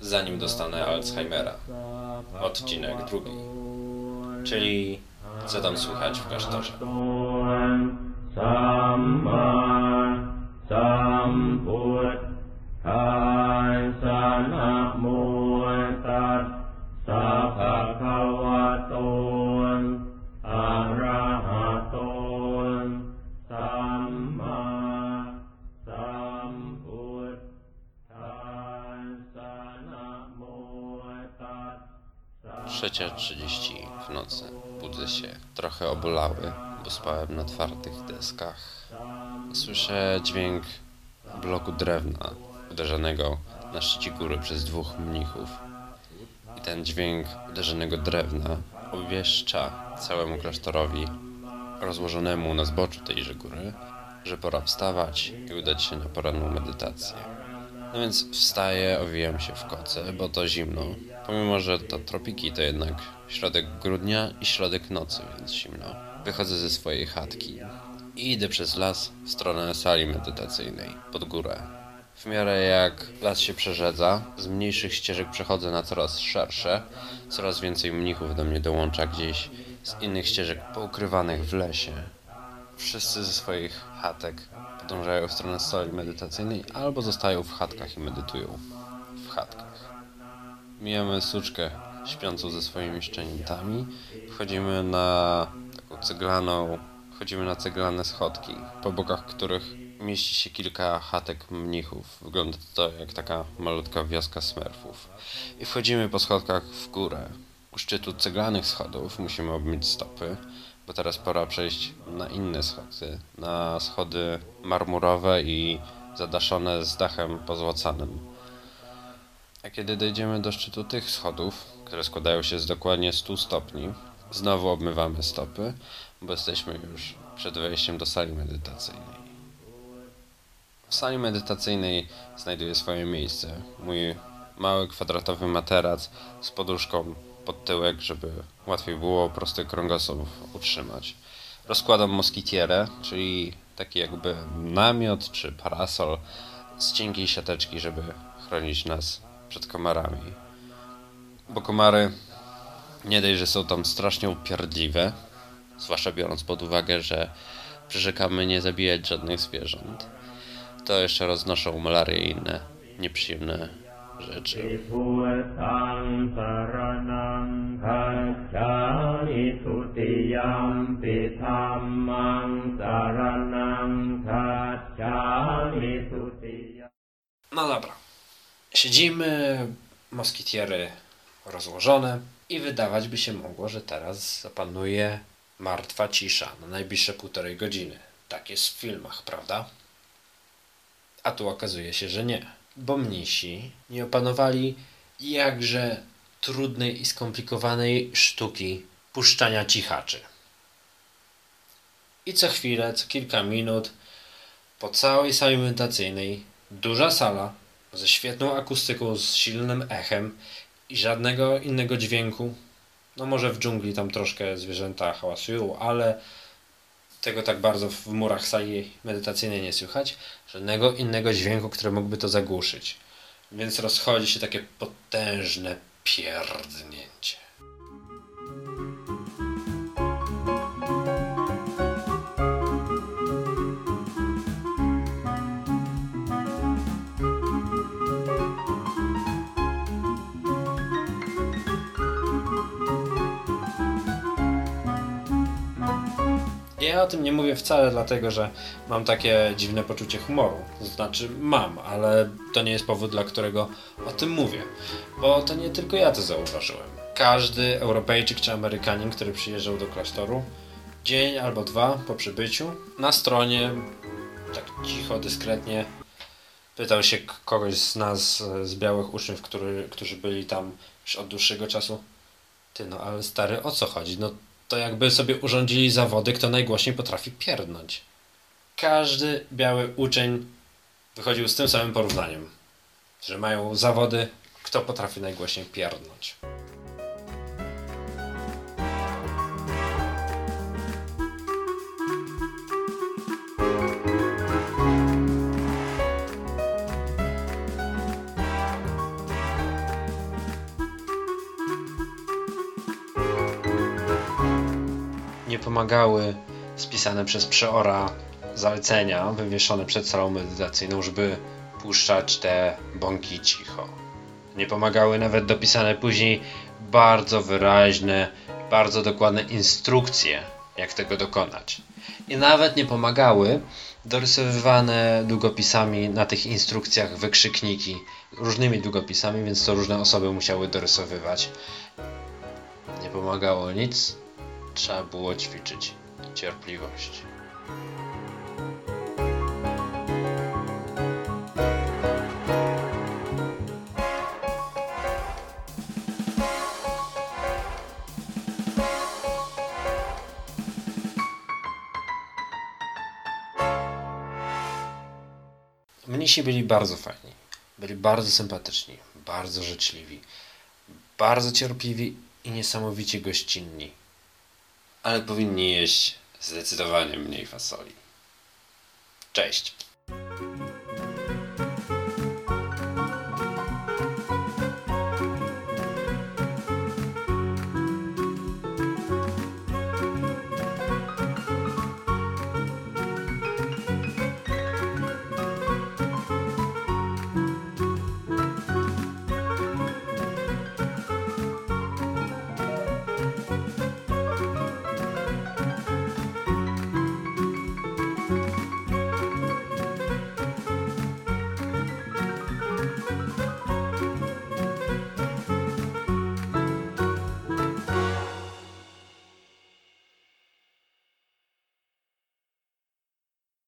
zanim dostanę Alzheimera. Odcinek drugi. Czyli co tam słychać w klasztorze. 3.30 w nocy budzę się trochę obolały, bo spałem na twardych deskach. Słyszę dźwięk bloku drewna uderzanego na szczycie góry przez dwóch mnichów. I ten dźwięk uderzanego drewna obwieszcza całemu klasztorowi rozłożonemu na zboczu tejże góry, że pora wstawać i udać się na poranną medytację. No więc wstaję, owijam się w koce, bo to zimno. Pomimo, że to tropiki, to jednak środek grudnia i środek nocy, więc zimno. Wychodzę ze swojej chatki i idę przez las w stronę sali medytacyjnej, pod górę. W miarę jak las się przerzedza, z mniejszych ścieżek przechodzę na coraz szersze, coraz więcej mnichów do mnie dołącza gdzieś z innych ścieżek poukrywanych w lesie. Wszyscy ze swoich chatek podążają w stronę sali medytacyjnej albo zostają w chatkach i medytują w chatkach. Mijamy suczkę śpiącą ze swoimi szczeniętami. Wchodzimy na taką ceglaną, wchodzimy na ceglane schodki, po bokach których mieści się kilka chatek mnichów. Wygląda to jak taka malutka wioska smerfów. I wchodzimy po schodkach w górę. U szczytu ceglanych schodów musimy obmyć stopy, bo teraz pora przejść na inne schody. Na schody marmurowe i zadaszone z dachem pozłacanym. A kiedy dojdziemy do szczytu tych schodów, które składają się z dokładnie 100 stopni, znowu obmywamy stopy, bo jesteśmy już przed wejściem do sali medytacyjnej. W sali medytacyjnej znajduję swoje miejsce. Mój mały kwadratowy materac z poduszką pod tyłek, żeby łatwiej było prosty kręgosłup utrzymać. Rozkładam moskitierę, czyli taki jakby namiot czy parasol z cienkiej siateczki, żeby chronić nas przed komarami. Bo komary nie dość, że są tam strasznie upierdliwe, zwłaszcza biorąc pod uwagę, że przyrzekamy nie zabijać żadnych zwierząt, to jeszcze roznoszą malarię i inne nieprzyjemne rzeczy. No dobra. Siedzimy, moskitiery rozłożone i wydawać by się mogło, że teraz zapanuje martwa cisza na najbliższe półtorej godziny. Tak jest w filmach, prawda? A tu okazuje się, że nie bo mnisi nie opanowali jakże trudnej i skomplikowanej sztuki puszczania cichaczy. I co chwilę, co kilka minut, po całej sali medytacyjnej, duża sala ze świetną akustyką, z silnym echem i żadnego innego dźwięku. No może w dżungli tam troszkę zwierzęta hałasują, ale tego tak bardzo w murach sali medytacyjnej nie słychać. Żadnego innego dźwięku, który mógłby to zagłuszyć. Więc rozchodzi się takie potężne pierdnięcie. Ja o tym nie mówię wcale dlatego, że mam takie dziwne poczucie humoru. To znaczy mam, ale to nie jest powód, dla którego o tym mówię. Bo to nie tylko ja to zauważyłem. Każdy Europejczyk czy Amerykanin, który przyjeżdżał do klasztoru, dzień albo dwa po przybyciu, na stronie, tak cicho, dyskretnie, pytał się kogoś z nas, e, z białych uczniów, który, którzy byli tam już od dłuższego czasu. Ty no, ale stary, o co chodzi? No to jakby sobie urządzili zawody, kto najgłośniej potrafi pierdnąć. Każdy biały uczeń wychodził z tym samym porównaniem, że mają zawody, kto potrafi najgłośniej pierdnąć. Pomagały spisane przez przeora zalecenia wywieszone przed salą medytacyjną, żeby puszczać te bąki cicho. Nie pomagały nawet dopisane później bardzo wyraźne, bardzo dokładne instrukcje, jak tego dokonać. I nawet nie pomagały dorysowywane długopisami na tych instrukcjach wykrzykniki różnymi długopisami, więc to różne osoby musiały dorysowywać. Nie pomagało nic, trzeba było ćwiczyć cierpliwość. Mnisi byli bardzo fajni. Byli bardzo sympatyczni, bardzo życzliwi, bardzo cierpliwi i niesamowicie gościnni. Ale powinni jeść zdecydowanie mniej fasoli. Cześć.